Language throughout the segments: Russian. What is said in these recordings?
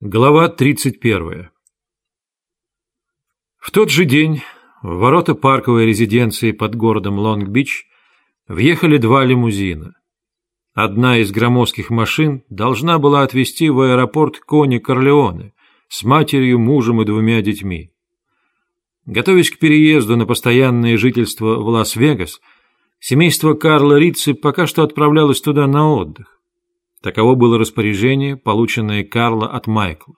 Глава 31. В тот же день в ворота парковой резиденции под городом Лонг-Бич въехали два лимузина. Одна из громоздких машин должна была отвезти в аэропорт Конни Корлеоне с матерью, мужем и двумя детьми. Готовясь к переезду на постоянное жительство в Лас-Вегас, семейство Карла Рицци пока что отправлялось туда на отдых. Таково было распоряжение, полученное Карла от Майкла.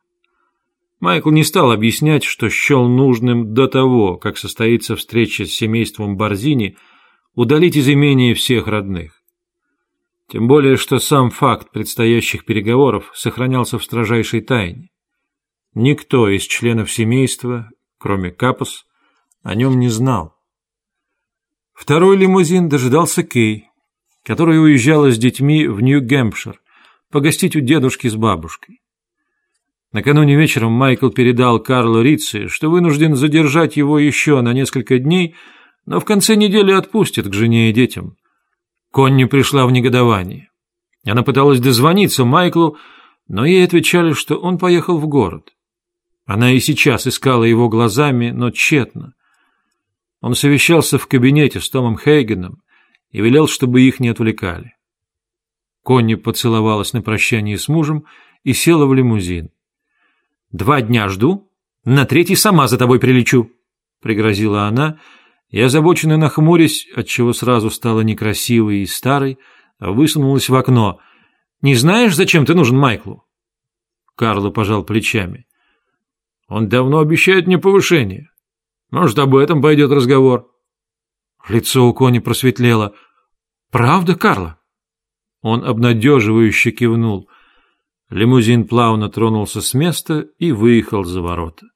Майкл не стал объяснять, что счел нужным до того, как состоится встреча с семейством Борзини, удалить из имения всех родных. Тем более, что сам факт предстоящих переговоров сохранялся в строжайшей тайне. Никто из членов семейства, кроме Капос, о нем не знал. Второй лимузин дожидался Кей, которая уезжала с детьми в Нью-Гэмпшир, погостить у дедушки с бабушкой. Накануне вечером Майкл передал Карлу Рицци, что вынужден задержать его еще на несколько дней, но в конце недели отпустит к жене и детям. Конни пришла в негодование. Она пыталась дозвониться Майклу, но ей отвечали, что он поехал в город. Она и сейчас искала его глазами, но тщетно. Он совещался в кабинете с Томом Хейгеном и велел, чтобы их не отвлекали. Конни поцеловалась на прощание с мужем и села в лимузин. «Два дня жду, на третий сама за тобой прилечу», — пригрозила она, и, озабоченно нахмурясь, отчего сразу стала некрасивой и старой, высунулась в окно. «Не знаешь, зачем ты нужен Майклу?» Карло пожал плечами. «Он давно обещает мне повышение. Может, об этом пойдет разговор». Лицо у Кони просветлело. «Правда, Карло?» Он обнадеживающе кивнул. Лимузин плавно тронулся с места и выехал за ворота.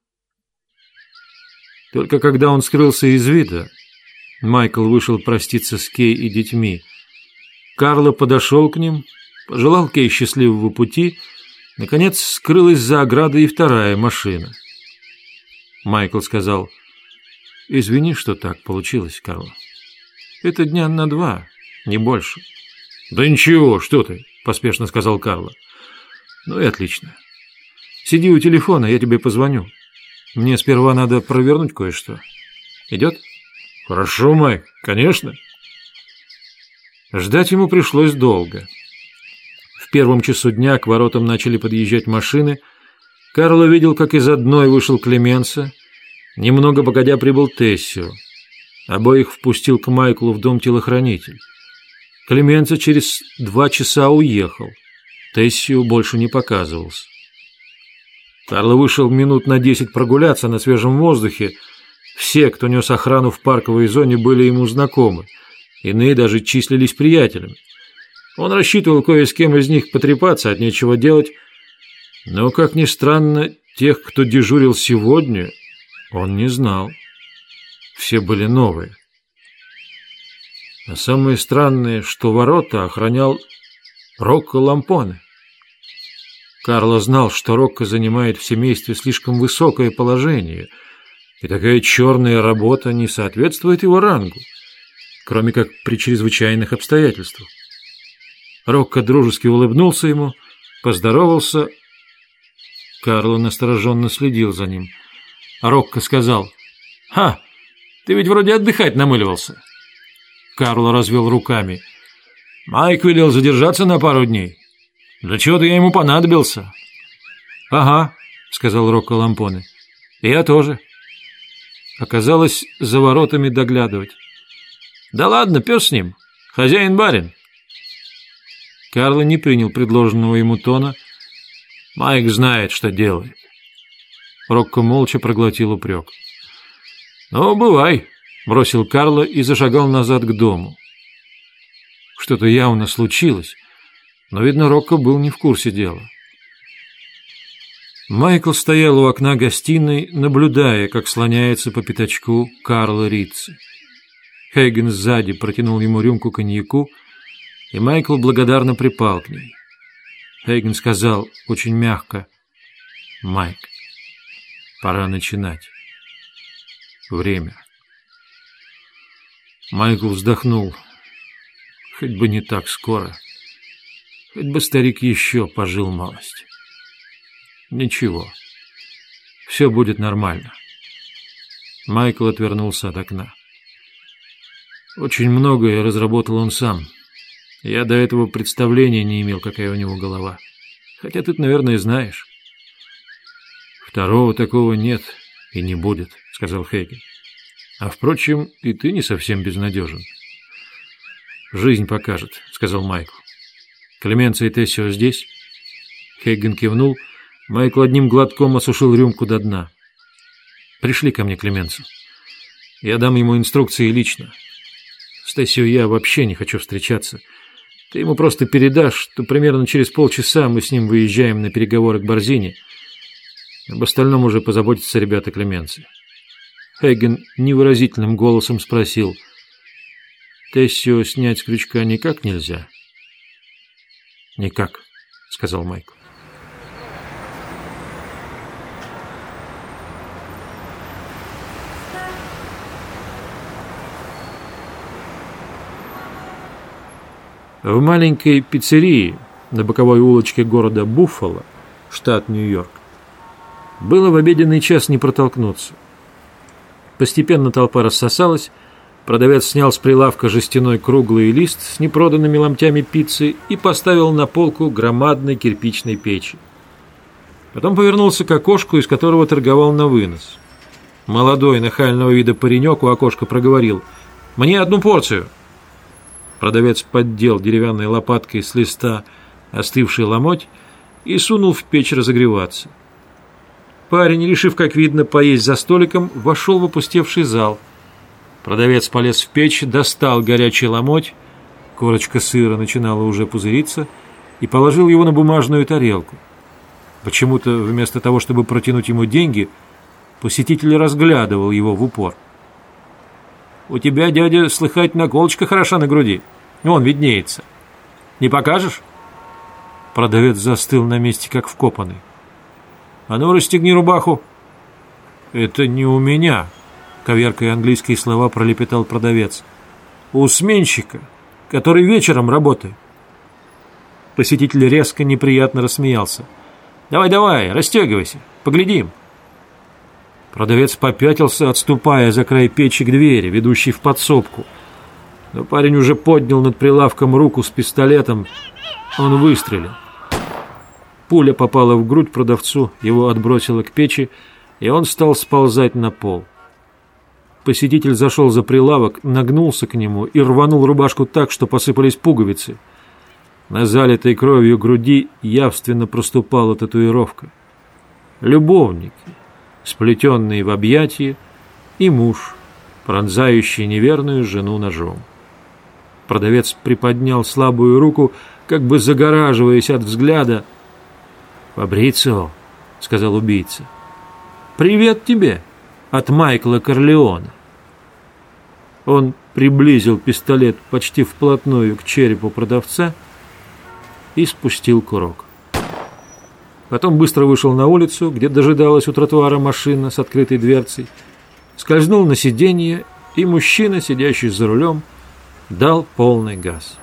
Только когда он скрылся из вида, Майкл вышел проститься с Кей и детьми. Карло подошел к ним, пожелал Кей счастливого пути, наконец скрылась за оградой и вторая машина. Майкл сказал, «Извини, что так получилось, Карло. Это дня на два, не больше». «Да ничего, что ты», — поспешно сказал Карло. «Ну и отлично. Сиди у телефона, я тебе позвоню. Мне сперва надо провернуть кое-что. Идет?» «Хорошо, Майк, конечно». Ждать ему пришлось долго. В первом часу дня к воротам начали подъезжать машины. Карло видел, как из одной вышел Клеменса. Немного погодя прибыл Тессио. Обоих впустил к Майклу в дом телохранитель. Клеменца через два часа уехал. Тессию больше не показывался. Карло вышел минут на десять прогуляться на свежем воздухе. Все, кто нес охрану в парковой зоне, были ему знакомы. Иные даже числились приятелями. Он рассчитывал кое с кем из них потрепаться от нечего делать. Но, как ни странно, тех, кто дежурил сегодня, он не знал. Все были новые. А самое странное, что ворота охранял Рокко Лампоне. Карло знал, что Рокко занимает в семействе слишком высокое положение, и такая черная работа не соответствует его рангу, кроме как при чрезвычайных обстоятельствах. Рокко дружески улыбнулся ему, поздоровался. Карло настороженно следил за ним. Рокко сказал, «Ха, ты ведь вроде отдыхать намыливался». Карло развел руками. Майк велел задержаться на пару дней. Для чего-то я ему понадобился. Ага, сказал Рокко Лампоне. Я тоже. Оказалось, за воротами доглядывать. Да ладно, пес с ним. Хозяин-барин. Карло не принял предложенного ему тона. Майк знает, что делает. Рокко молча проглотил упрек. «Ну, бывай», бросил Карло и зашагал назад к дому. Что-то явно случилось, но, видно, Рокко был не в курсе дела. Майкл стоял у окна гостиной, наблюдая, как слоняется по пятачку Карла Ритци. Хейген сзади протянул ему рюмку коньяку, и Майкл благодарно припал к ней. Хейген сказал очень мягко, «Майк, пора начинать. Время». Майкл вздохнул. Хоть бы не так скоро. Хоть бы старик еще пожил малость. Ничего. Все будет нормально. Майкл отвернулся от окна. Очень многое разработал он сам. Я до этого представления не имел, какая у него голова. Хотя ты, наверное, знаешь. Второго такого нет и не будет, сказал Хейген. А впрочем, и ты не совсем безнадежен. Жизнь покажет, сказал Майкл. Клеменция и Тессио здесь? Хейген кивнул. Майкл одним глотком осушил рюмку до дна. Пришли ко мне, Клеменцу. Я дам ему инструкции лично. С Тессио я вообще не хочу встречаться. Ты ему просто передашь, что примерно через полчаса мы с ним выезжаем на переговоры к Борзине. Об остальном уже позаботятся ребята Клеменции. Хейген невыразительным голосом спросил. «Тессио снять с крючка никак нельзя?» «Никак», — сказал Майкл. В маленькой пиццерии на боковой улочке города Буффало, штат Нью-Йорк, было в обеденный час не протолкнуться. Постепенно толпа рассосалась, продавец снял с прилавка жестяной круглый лист с непроданными ломтями пиццы и поставил на полку громадной кирпичной печи. Потом повернулся к окошку, из которого торговал на вынос. Молодой, нахального вида паренек у окошка проговорил «Мне одну порцию!» Продавец поддел деревянной лопаткой с листа остывший ломоть и сунул в печь разогреваться. Парень, решив, как видно, поесть за столиком, вошел в опустевший зал. Продавец полез в печь, достал горячий ломоть, корочка сыра начинала уже пузыриться, и положил его на бумажную тарелку. Почему-то вместо того, чтобы протянуть ему деньги, посетитель разглядывал его в упор. У тебя, дядя, слыхать, наколочка хороша на груди. Он виднеется. Не покажешь?» Продавец застыл на месте, как вкопанный. «А ну, расстегни рубаху!» «Это не у меня», — коверкая английские слова пролепетал продавец. «У сменщика, который вечером работает». Посетитель резко неприятно рассмеялся. «Давай-давай, расстегивайся, поглядим». Продавец попятился, отступая за край печи к двери, ведущей в подсобку. Но парень уже поднял над прилавком руку с пистолетом. Он выстрелил. Пуля попала в грудь продавцу, его отбросило к печи, и он стал сползать на пол. Посетитель зашел за прилавок, нагнулся к нему и рванул рубашку так, что посыпались пуговицы. На залитой кровью груди явственно проступала татуировка. «Любовники» сплетенный в объятии, и муж, пронзающий неверную жену ножом. Продавец приподнял слабую руку, как бы загораживаясь от взгляда. «Фабрицио», — сказал убийца, — «привет тебе от Майкла Корлеона». Он приблизил пистолет почти вплотную к черепу продавца и спустил курок. Потом быстро вышел на улицу, где дожидалась у тротуара машина с открытой дверцей, скользнул на сиденье, и мужчина, сидящий за рулем, дал полный газ.